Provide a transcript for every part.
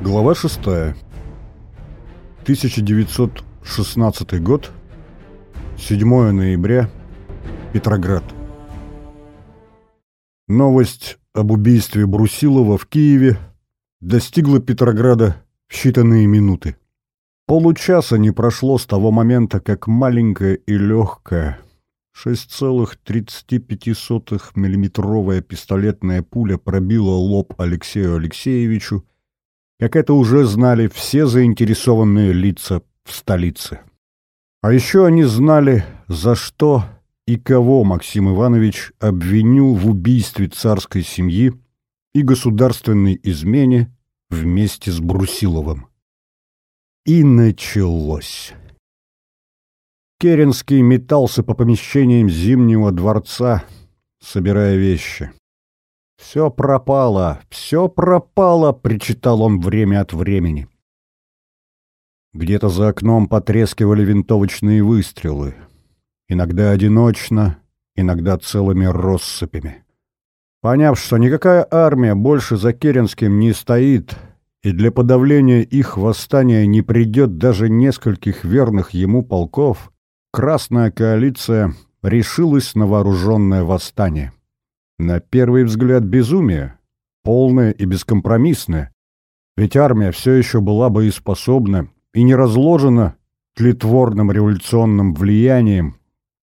Глава 6. 1916 год. 7 ноября. Петроград. Новость об убийстве Брусилова в Киеве достигла Петрограда в считанные минуты. Получаса не прошло с того момента, как маленькая и легкая 6,35 миллиметровая пистолетная пуля пробила лоб Алексею Алексеевичу, как это уже знали все заинтересованные лица в столице. А еще они знали, за что и кого Максим Иванович обвинил в убийстве царской семьи и государственной измене вместе с Брусиловым. И началось. Керенский метался по помещениям Зимнего дворца, собирая вещи. «Все пропало, все пропало!» — причитал он время от времени. Где-то за окном потрескивали винтовочные выстрелы. Иногда одиночно, иногда целыми россыпями. Поняв, что никакая армия больше за Керенским не стоит, и для подавления их восстания не придет даже нескольких верных ему полков, Красная коалиция решилась на вооруженное восстание. На первый взгляд безумие, полное и бескомпромиссное. Ведь армия все еще была боеспособна и не разложена тлетворным революционным влиянием,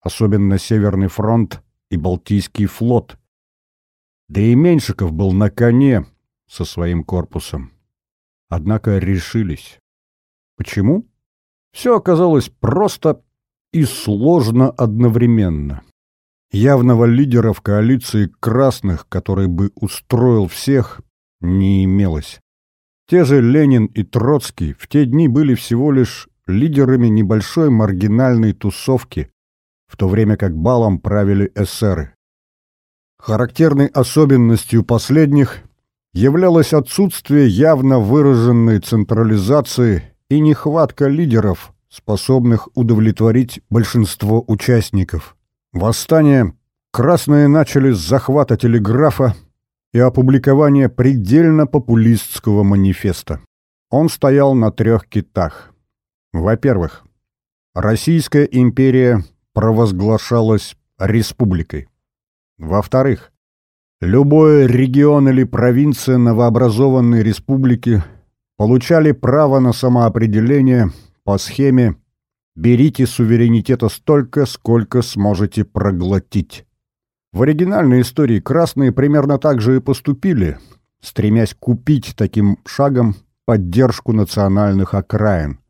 особенно Северный фронт и Балтийский флот. Да и Меньшиков был на коне со своим корпусом. Однако решились. Почему? Все оказалось просто и сложно одновременно. Явного лидера в коалиции красных, который бы устроил всех, не имелось. Те же Ленин и Троцкий в те дни были всего лишь лидерами небольшой маргинальной тусовки, в то время как балом правили эсеры. Характерной особенностью последних являлось отсутствие явно выраженной централизации и нехватка лидеров, способных удовлетворить большинство участников. Восстание красные начали с захвата телеграфа и опубликования предельно популистского манифеста. Он стоял на трех китах. Во-первых, Российская империя провозглашалась республикой. Во-вторых, любой регион или провинция новообразованной республики получали право на самоопределение по схеме Берите суверенитета столько, сколько сможете проглотить. В оригинальной истории красные примерно так же и поступили, стремясь купить таким шагом поддержку национальных окраин.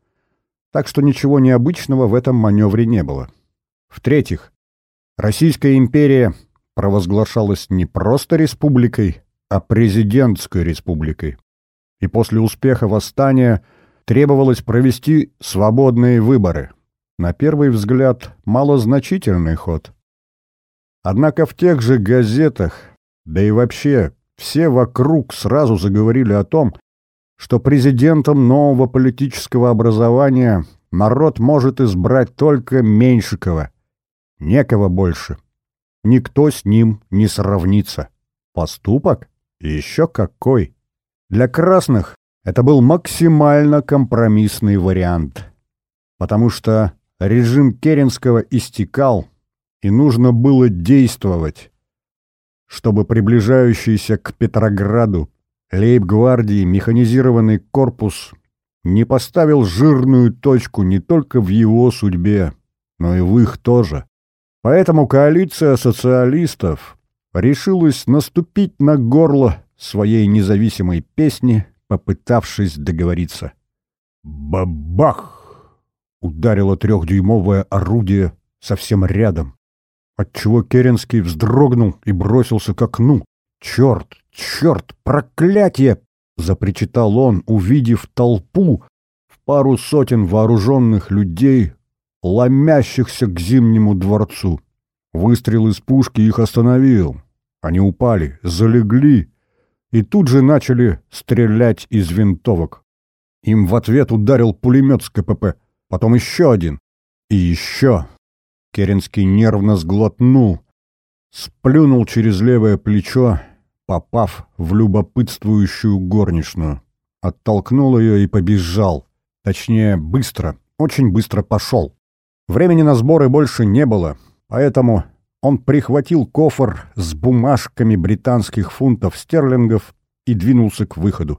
Так что ничего необычного в этом маневре не было. В-третьих, Российская империя провозглашалась не просто республикой, а президентской республикой. И после успеха восстания требовалось провести свободные выборы – на первый взгляд, малозначительный ход. Однако в тех же газетах, да и вообще все вокруг сразу заговорили о том, что президентом нового политического образования народ может избрать только Меньшикова. Некого больше. Никто с ним не сравнится. Поступок? Еще какой! Для красных это был максимально компромиссный вариант. Потому что Режим Керенского истекал, и нужно было действовать, чтобы приближающийся к Петрограду лейб-гвардии механизированный корпус не поставил жирную точку не только в его судьбе, но и в их тоже. Поэтому коалиция социалистов решилась наступить на горло своей независимой песни, попытавшись договориться. Бабах! Ударило трехдюймовое орудие совсем рядом, отчего Керенский вздрогнул и бросился к окну. «Черт! Черт! Проклятие!» — запричитал он, увидев толпу в пару сотен вооруженных людей, ломящихся к Зимнему дворцу. Выстрел из пушки их остановил. Они упали, залегли и тут же начали стрелять из винтовок. Им в ответ ударил пулемет с КПП потом еще один. И еще. Керенский нервно сглотнул, сплюнул через левое плечо, попав в любопытствующую горничную. оттолкнул ее и побежал. Точнее, быстро, очень быстро пошел. Времени на сборы больше не было, поэтому он прихватил кофр с бумажками британских фунтов стерлингов и двинулся к выходу.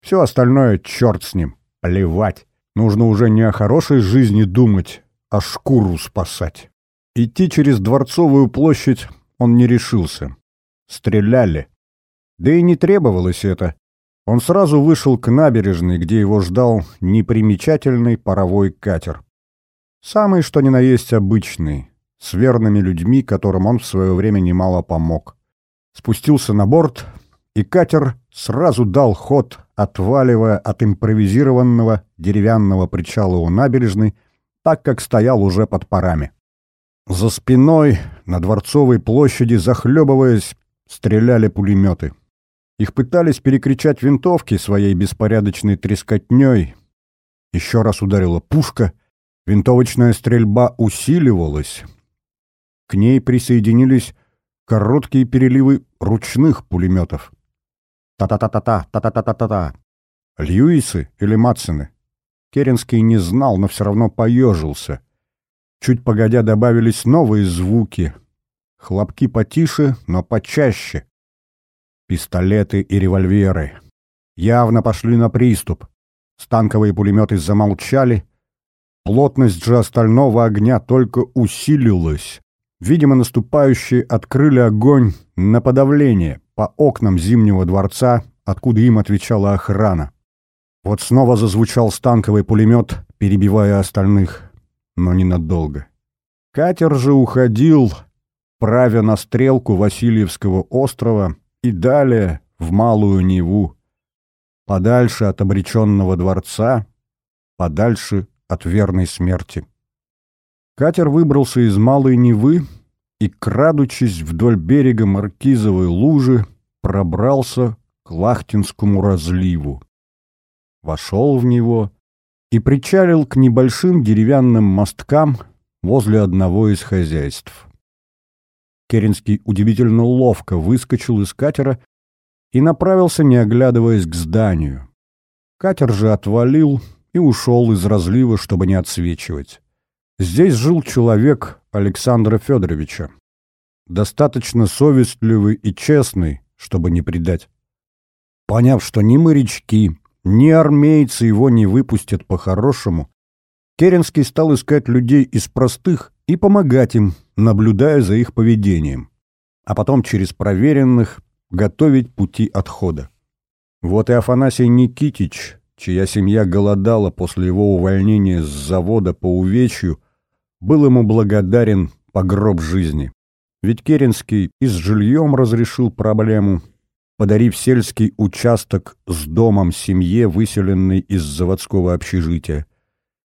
Все остальное черт с ним, плевать. Нужно уже не о хорошей жизни думать, а шкуру спасать. Идти через Дворцовую площадь он не решился. Стреляли. Да и не требовалось это. Он сразу вышел к набережной, где его ждал непримечательный паровой катер. Самый что ни на есть обычный, с верными людьми, которым он в свое время немало помог. Спустился на борт, и катер сразу дал ход, отваливая от импровизированного деревянного причала у набережной, так как стоял уже под парами. За спиной, на Дворцовой площади, захлебываясь, стреляли пулеметы. Их пытались перекричать винтовки своей беспорядочной трескотней. Еще раз ударила пушка, винтовочная стрельба усиливалась. К ней присоединились короткие переливы ручных пулеметов. Та-та-та-та-та, та-та-та-та-та-та. Льюисы или Матсоны? Керенский не знал, но все равно поежился. Чуть погодя добавились новые звуки. Хлопки потише, но почаще. Пистолеты и револьверы. Явно пошли на приступ. Станковые пулеметы замолчали. Плотность же остального огня только усилилась. Видимо, наступающие открыли огонь на подавление по окнам Зимнего дворца, откуда им отвечала охрана. Вот снова зазвучал станковый пулемет, перебивая остальных, но ненадолго. Катер же уходил, правя на стрелку Васильевского острова и далее в Малую Неву, подальше от обреченного дворца, подальше от верной смерти. Катер выбрался из Малой Невы и, крадучись вдоль берега Маркизовой лужи, пробрался к Лахтинскому разливу. Вошел в него и причалил к небольшим деревянным мосткам возле одного из хозяйств. Керенский удивительно ловко выскочил из катера и направился, не оглядываясь к зданию. Катер же отвалил и ушел из разлива, чтобы не отсвечивать. Здесь жил человек Александра Федоровича. Достаточно совестливый и честный, чтобы не предать. Поняв, что ни морячки, ни армейцы его не выпустят по-хорошему, Керенский стал искать людей из простых и помогать им, наблюдая за их поведением, а потом через проверенных готовить пути отхода. Вот и Афанасий Никитич, чья семья голодала после его увольнения с завода по увечью, был ему благодарен по гроб жизни. Ведь Керенский и с жильем разрешил проблему, подарив сельский участок с домом семье, выселенной из заводского общежития.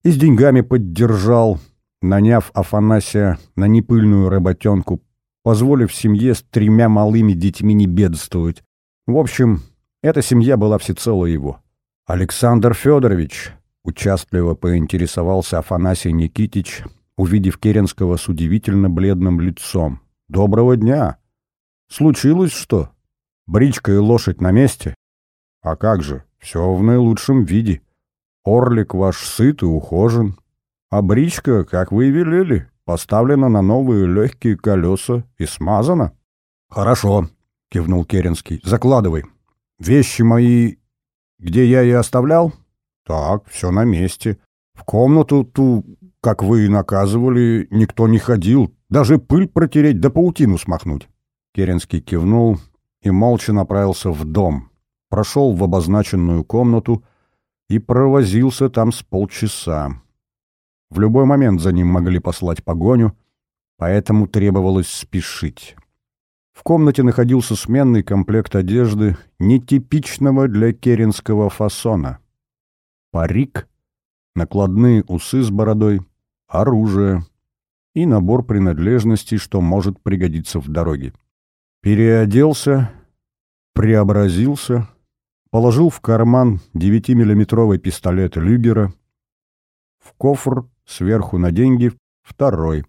И с деньгами поддержал, наняв Афанасия на непыльную работенку, позволив семье с тремя малыми детьми не бедствовать. В общем, эта семья была всецело его. Александр Федорович, участливо поинтересовался Афанасий Никитич, увидев Керенского с удивительно бледным лицом. «Доброго дня! Случилось что? Бричка и лошадь на месте? А как же, все в наилучшем виде. Орлик ваш сыт и ухожен. А бричка, как вы и велели, поставлена на новые легкие колеса и смазана». «Хорошо», — кивнул Керенский. «Закладывай. Вещи мои, где я и оставлял?» «Так, все на месте. В комнату ту как вы и наказывали, никто не ходил, даже пыль протереть да паутину смахнуть. Керенский кивнул и молча направился в дом, прошел в обозначенную комнату и провозился там с полчаса. В любой момент за ним могли послать погоню, поэтому требовалось спешить. В комнате находился сменный комплект одежды, нетипичного для керенского фасона. Парик, накладные усы с бородой, оружие и набор принадлежностей, что может пригодиться в дороге. Переоделся, преобразился, положил в карман 9-миллиметровый пистолет Люгера, в кофр сверху на деньги второй,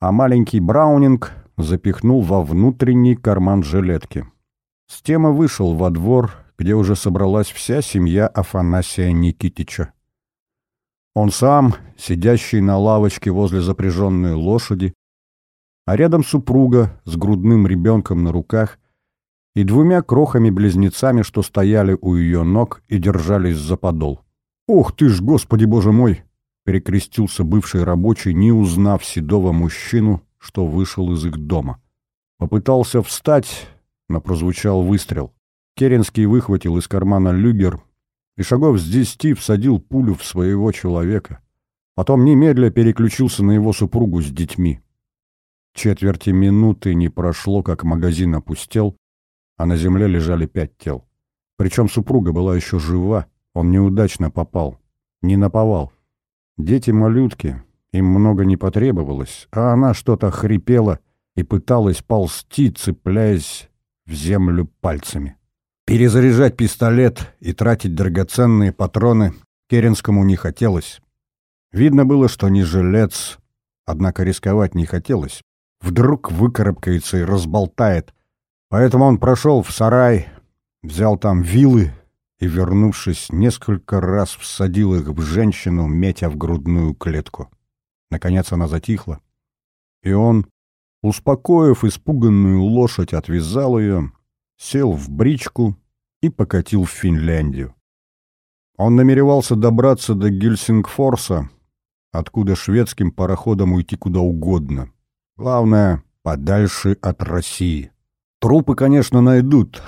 а маленький Браунинг запихнул во внутренний карман жилетки. С темы вышел во двор где уже собралась вся семья Афанасия Никитича. Он сам, сидящий на лавочке возле запряженной лошади, а рядом супруга с грудным ребенком на руках и двумя крохами-близнецами, что стояли у ее ног и держались за подол. «Ох ты ж, Господи Боже мой!» — перекрестился бывший рабочий, не узнав седого мужчину, что вышел из их дома. Попытался встать, но прозвучал выстрел. Керенский выхватил из кармана люгер и шагов с десяти всадил пулю в своего человека. Потом немедля переключился на его супругу с детьми. Четверти минуты не прошло, как магазин опустел, а на земле лежали пять тел. Причем супруга была еще жива, он неудачно попал. Не наповал. Дети-малютки, им много не потребовалось, а она что-то хрипела и пыталась ползти, цепляясь в землю пальцами. Перезаряжать пистолет и тратить драгоценные патроны Керенскому не хотелось. Видно было, что не жилец, однако рисковать не хотелось. Вдруг выкарабкается и разболтает. Поэтому он прошел в сарай, взял там вилы и, вернувшись, несколько раз всадил их в женщину, метя в грудную клетку. Наконец она затихла, и он, успокоив испуганную лошадь, отвязал ее, сел в бричку и покатил в Финляндию. Он намеревался добраться до Гельсингфорса, откуда шведским пароходом уйти куда угодно. Главное, подальше от России. Трупы, конечно, найдут,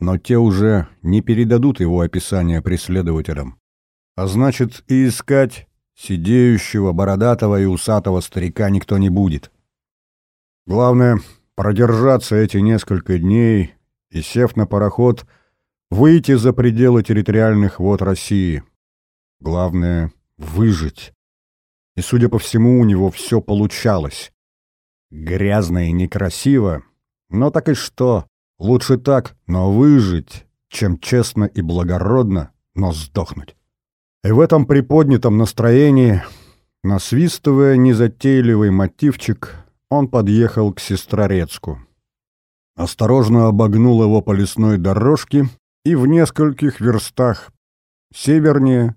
но те уже не передадут его описание преследователям. А значит, и искать сидеющего, бородатого и усатого старика никто не будет. Главное — продержаться эти несколько дней и, сев на пароход, выйти за пределы территориальных вод России. Главное — выжить. И, судя по всему, у него все получалось. Грязно и некрасиво, но так и что. Лучше так, но выжить, чем честно и благородно, но сдохнуть. И в этом приподнятом настроении, насвистывая незатейливый мотивчик, он подъехал к Сестрорецку осторожно обогнул его по лесной дорожке и в нескольких верстах севернее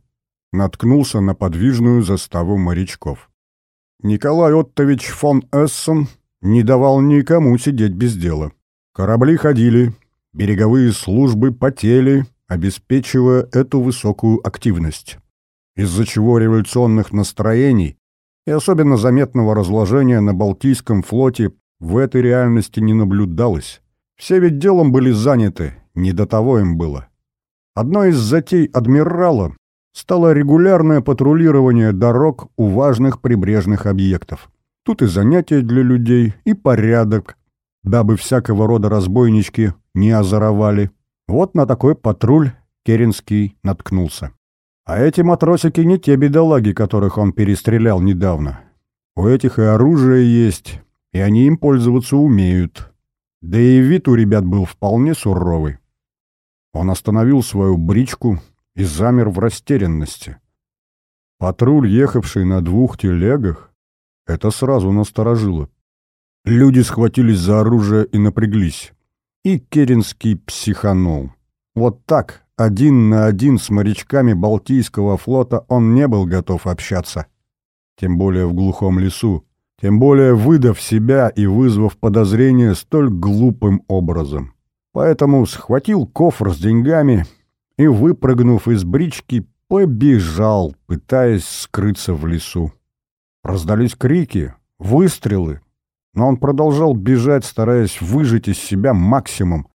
наткнулся на подвижную заставу морячков. Николай Оттович фон Эссен не давал никому сидеть без дела. Корабли ходили, береговые службы потели, обеспечивая эту высокую активность, из-за чего революционных настроений и особенно заметного разложения на Балтийском флоте в этой реальности не наблюдалось. Все ведь делом были заняты, не до того им было. Одной из затей адмирала стало регулярное патрулирование дорог у важных прибрежных объектов. Тут и занятия для людей, и порядок, дабы всякого рода разбойнички не озоровали. Вот на такой патруль Керенский наткнулся. А эти матросики не те бедолаги, которых он перестрелял недавно. У этих и оружие есть, и они им пользоваться умеют. Да и вид у ребят был вполне суровый. Он остановил свою бричку и замер в растерянности. Патруль, ехавший на двух телегах, это сразу насторожило. Люди схватились за оружие и напряглись. И Керенский психанул. Вот так, один на один с морячками Балтийского флота он не был готов общаться. Тем более в глухом лесу, тем более выдав себя и вызвав подозрение столь глупым образом. Поэтому схватил кофр с деньгами и, выпрыгнув из брички, побежал, пытаясь скрыться в лесу. Раздались крики, выстрелы, но он продолжал бежать, стараясь выжать из себя максимум,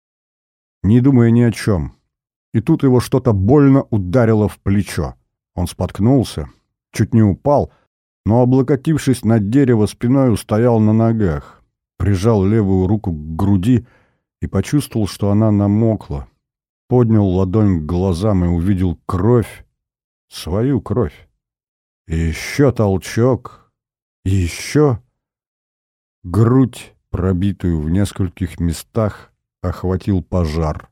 не думая ни о чем. И тут его что-то больно ударило в плечо. Он споткнулся, чуть не упал — но, облокотившись на дерево, спиной устоял на ногах, прижал левую руку к груди и почувствовал, что она намокла. Поднял ладонь к глазам и увидел кровь, свою кровь. И еще толчок, и еще... Грудь, пробитую в нескольких местах, охватил пожар.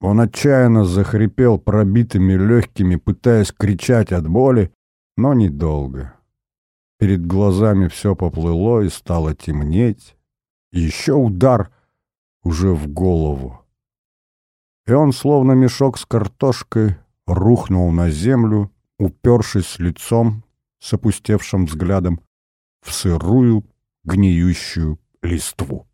Он отчаянно захрипел пробитыми легкими, пытаясь кричать от боли, но недолго. Перед глазами все поплыло и стало темнеть. Еще удар уже в голову. и он, словно мешок с картошкой, рухнул на землю, упершись лицом с опустевшим взглядом в сырую, гниющую листву.